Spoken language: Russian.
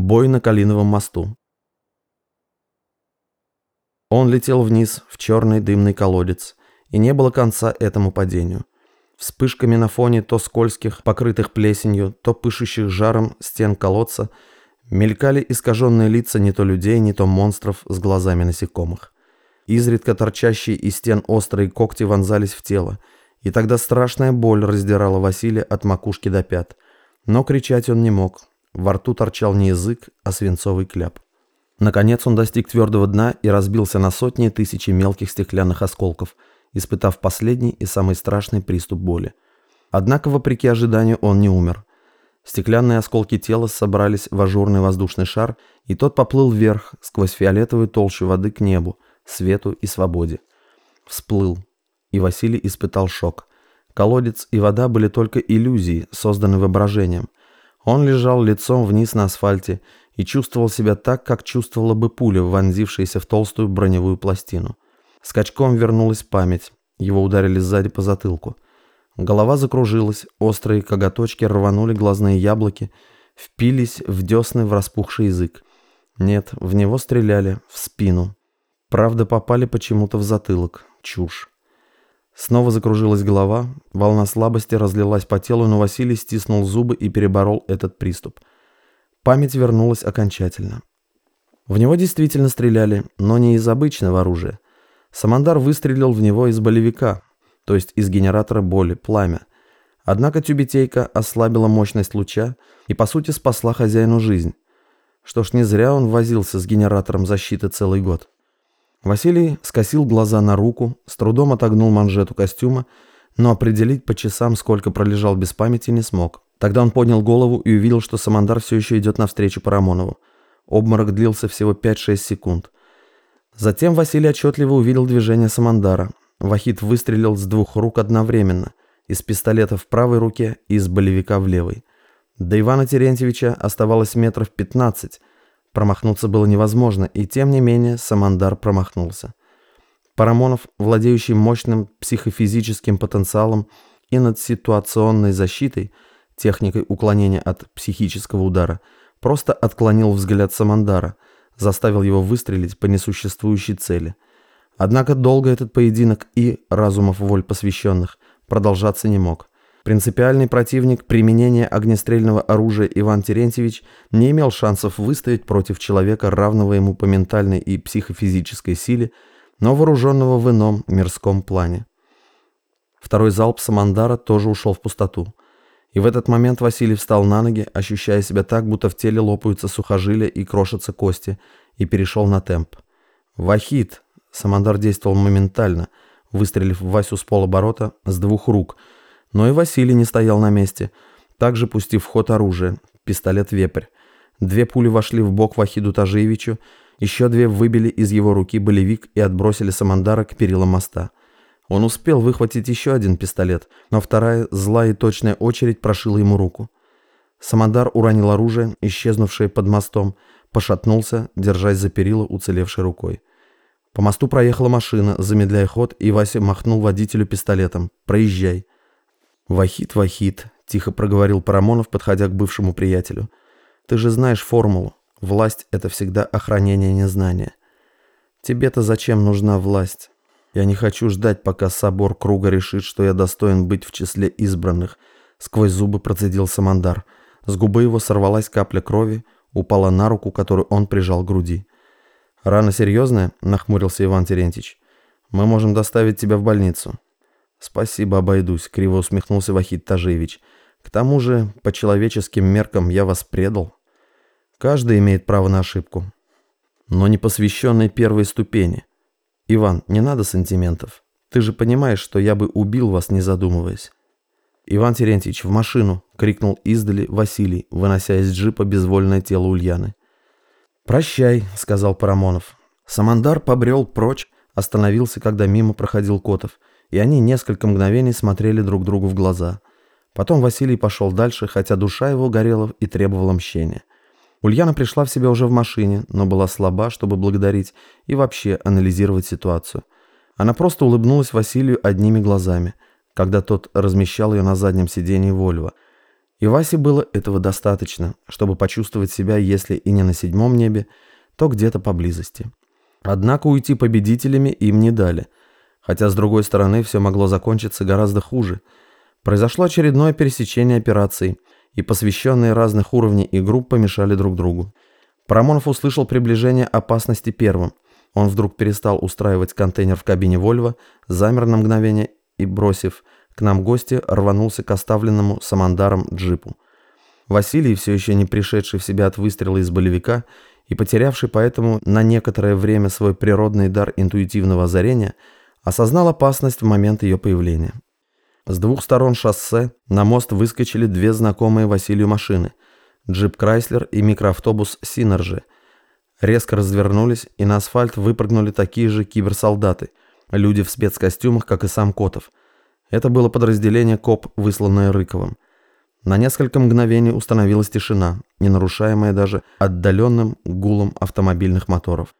Бой на Калиновом мосту. Он летел вниз в черный дымный колодец, и не было конца этому падению. Вспышками на фоне то скользких, покрытых плесенью, то пышущих жаром стен колодца мелькали искаженные лица не то людей, не то монстров с глазами насекомых. Изредка торчащие из стен острые когти вонзались в тело, и тогда страшная боль раздирала Василия от макушки до пят. Но кричать он не мог, во рту торчал не язык, а свинцовый кляп. Наконец он достиг твердого дна и разбился на сотни и тысячи мелких стеклянных осколков, испытав последний и самый страшный приступ боли. Однако, вопреки ожиданию, он не умер. Стеклянные осколки тела собрались в ажурный воздушный шар, и тот поплыл вверх, сквозь фиолетовую толщу воды к небу, свету и свободе. Всплыл, и Василий испытал шок. Колодец и вода были только иллюзией, созданной воображением – он лежал лицом вниз на асфальте и чувствовал себя так, как чувствовала бы пуля, вонзившаяся в толстую броневую пластину. Скачком вернулась память. Его ударили сзади по затылку. Голова закружилась, острые коготочки рванули глазные яблоки, впились в десны в распухший язык. Нет, в него стреляли, в спину. Правда, попали почему-то в затылок. Чушь. Снова закружилась голова, волна слабости разлилась по телу, но Василий стиснул зубы и переборол этот приступ. Память вернулась окончательно. В него действительно стреляли, но не из обычного оружия. Самандар выстрелил в него из болевика, то есть из генератора боли, пламя. Однако тюбетейка ослабила мощность луча и, по сути, спасла хозяину жизнь. Что ж, не зря он возился с генератором защиты целый год. Василий скосил глаза на руку, с трудом отогнул манжету костюма, но определить по часам, сколько пролежал без памяти, не смог. Тогда он поднял голову и увидел, что Самандар все еще идет навстречу Парамонову. Обморок длился всего 5-6 секунд. Затем Василий отчетливо увидел движение Самандара. Вахид выстрелил с двух рук одновременно, из пистолета в правой руке и из болевика в левой. До Ивана Терентьевича оставалось метров 15, Промахнуться было невозможно, и тем не менее Самандар промахнулся. Парамонов, владеющий мощным психофизическим потенциалом и над ситуационной защитой, техникой уклонения от психического удара, просто отклонил взгляд Самандара, заставил его выстрелить по несуществующей цели. Однако долго этот поединок и разумов воль посвященных продолжаться не мог. Принципиальный противник применения огнестрельного оружия Иван Терентьевич не имел шансов выстоять против человека, равного ему по ментальной и психофизической силе, но вооруженного в ином мирском плане. Второй залп Самандара тоже ушел в пустоту. И в этот момент Василий встал на ноги, ощущая себя так, будто в теле лопаются сухожилия и крошатся кости, и перешел на темп. «Вахид!» Самандар действовал моментально, выстрелив в Васю с полоборота с двух рук – но и Василий не стоял на месте, также пустив в ход оружие, пистолет «Вепрь». Две пули вошли в бок Вахиду Тажиевичу, еще две выбили из его руки болевик и отбросили Самандара к перилам моста. Он успел выхватить еще один пистолет, но вторая злая и точная очередь прошила ему руку. Самандар уронил оружие, исчезнувшее под мостом, пошатнулся, держась за перила уцелевшей рукой. По мосту проехала машина, замедляя ход, и Вася махнул водителю пистолетом «Проезжай». «Вахид, Вахид», — тихо проговорил Парамонов, подходя к бывшему приятелю. «Ты же знаешь формулу. Власть — это всегда охранение незнания. Тебе-то зачем нужна власть? Я не хочу ждать, пока собор круга решит, что я достоин быть в числе избранных», — сквозь зубы процедил Самандар. С губы его сорвалась капля крови, упала на руку, которую он прижал к груди. «Рана серьезная?» — нахмурился Иван Терентьевич. «Мы можем доставить тебя в больницу. «Спасибо, обойдусь», — криво усмехнулся Вахид Тажевич. «К тому же, по человеческим меркам я вас предал. Каждый имеет право на ошибку. Но не посвященной первой ступени. Иван, не надо сантиментов. Ты же понимаешь, что я бы убил вас, не задумываясь». «Иван Терентьевич, в машину!» — крикнул издали Василий, вынося из джипа безвольное тело Ульяны. «Прощай», — сказал Парамонов. Самандар побрел прочь, остановился, когда мимо проходил Котов — и они несколько мгновений смотрели друг другу в глаза. Потом Василий пошел дальше, хотя душа его горела и требовала мщения. Ульяна пришла в себя уже в машине, но была слаба, чтобы благодарить и вообще анализировать ситуацию. Она просто улыбнулась Василию одними глазами, когда тот размещал ее на заднем сидении Вольво. И Васе было этого достаточно, чтобы почувствовать себя, если и не на седьмом небе, то где-то поблизости. Однако уйти победителями им не дали, хотя с другой стороны все могло закончиться гораздо хуже. Произошло очередное пересечение операций, и посвященные разных уровней и групп помешали друг другу. Парамонов услышал приближение опасности первым. Он вдруг перестал устраивать контейнер в кабине Вольво, замер на мгновение и, бросив к нам гости, рванулся к оставленному самандаром джипу. Василий, все еще не пришедший в себя от выстрела из болевика и потерявший поэтому на некоторое время свой природный дар интуитивного озарения, осознал опасность в момент ее появления. С двух сторон шоссе на мост выскочили две знакомые Василию машины – джип Крайслер и микроавтобус Синерджи. Резко развернулись, и на асфальт выпрыгнули такие же киберсолдаты – люди в спецкостюмах, как и сам Котов. Это было подразделение КОП, высланное Рыковым. На несколько мгновений установилась тишина, не нарушаемая даже отдаленным гулом автомобильных моторов.